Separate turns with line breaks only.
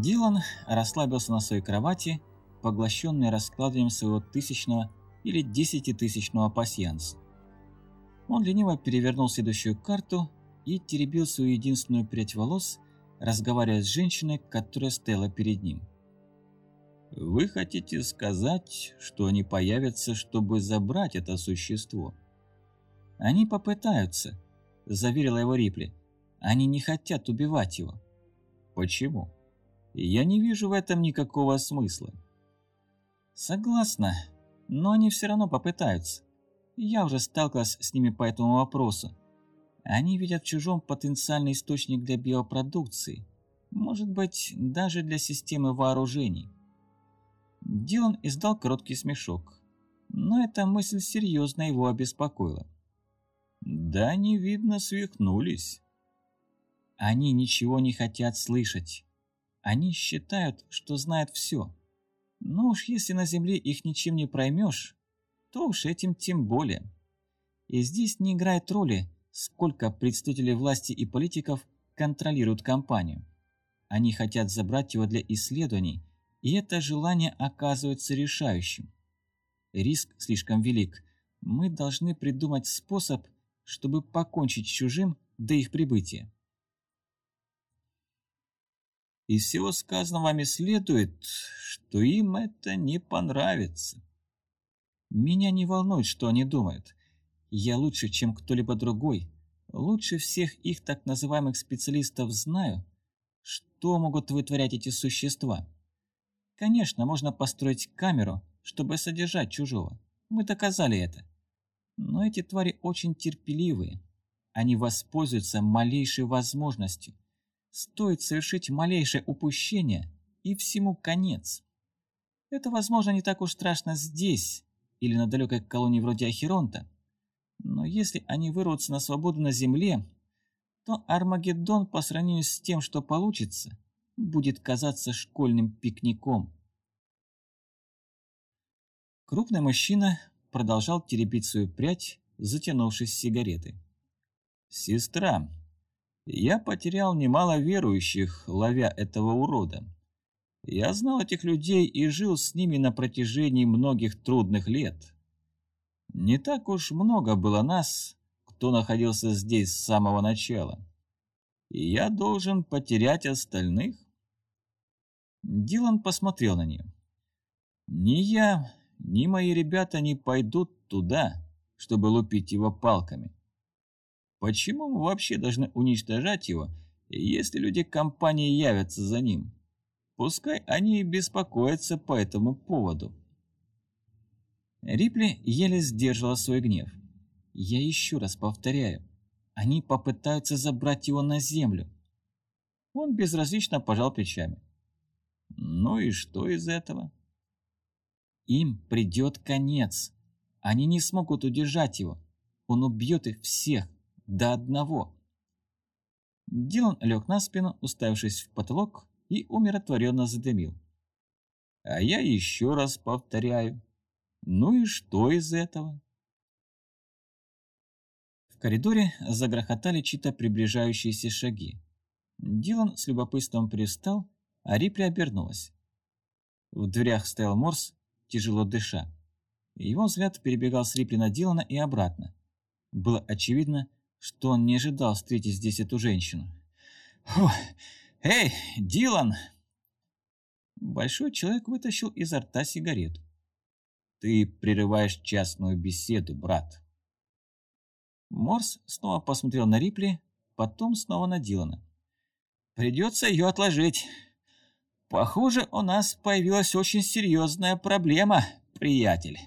Дилан расслабился на своей кровати, поглощенный раскладыванием своего тысячного или десятитысячного пасьянса. Он лениво перевернул следующую карту и теребил свою единственную прядь волос, разговаривая с женщиной, которая стояла перед ним. «Вы хотите сказать, что они появятся, чтобы забрать это существо?» «Они попытаются», – заверила его Рипли. «Они не хотят убивать его». «Почему?» «Я не вижу в этом никакого смысла». «Согласна, но они все равно попытаются. Я уже сталкивалась с ними по этому вопросу. Они видят в чужом потенциальный источник для биопродукции, может быть, даже для системы вооружений. Дилан издал короткий смешок, но эта мысль серьезно его обеспокоила. «Да они, видно, свихнулись». Они ничего не хотят слышать. Они считают, что знают все. Но уж если на Земле их ничем не проймешь, то уж этим тем более. И здесь не играет роли, сколько представителей власти и политиков контролируют компанию. Они хотят забрать его для исследований, и это желание оказывается решающим. Риск слишком велик. Мы должны придумать способ, чтобы покончить с чужим до их прибытия. Из всего сказанного вами следует, что им это не понравится. Меня не волнует, что они думают. Я лучше, чем кто-либо другой, лучше всех их так называемых специалистов знаю, что могут вытворять эти существа. Конечно, можно построить камеру, чтобы содержать чужого. Мы доказали это. Но эти твари очень терпеливые. Они воспользуются малейшей возможностью. Стоит совершить малейшее упущение, и всему конец. Это, возможно, не так уж страшно здесь, или на далекой колонии вроде Ахеронта. Но если они вырвутся на свободу на Земле, то Армагеддон по сравнению с тем, что получится, будет казаться школьным пикником. Крупный мужчина продолжал теребить свою прядь, затянувшись сигареты. «Сестра, я потерял немало верующих, ловя этого урода. Я знал этих людей и жил с ними на протяжении многих трудных лет. Не так уж много было нас, кто находился здесь с самого начала. И я должен потерять остальных? Дилан посмотрел на нее. Ни я, ни мои ребята не пойдут туда, чтобы лупить его палками. Почему мы вообще должны уничтожать его, если люди компании явятся за ним? Пускай они и беспокоятся по этому поводу. Рипли еле сдерживала свой гнев. Я еще раз повторяю, они попытаются забрать его на землю. Он безразлично пожал плечами. Ну и что из этого? Им придет конец. Они не смогут удержать его. Он убьет их всех, до одного. Дилан лег на спину, уставившись в потолок, и умиротворенно задымил. А я еще раз повторяю. Ну и что из этого? В коридоре загрохотали чьи-то приближающиеся шаги. Дилан с любопытством пристал, а Рипли обернулась. В дверях стоял Морс, тяжело дыша. Его взгляд перебегал с Рипли на Дилана и обратно. Было очевидно, что он не ожидал встретить здесь эту женщину. «Фух, «Эй, Дилан!» Большой человек вытащил изо рта сигарету. «Ты прерываешь частную беседу, брат». Морс снова посмотрел на Рипли, потом снова на Дилана. «Придется ее отложить. Похоже, у нас появилась очень серьезная проблема, приятель».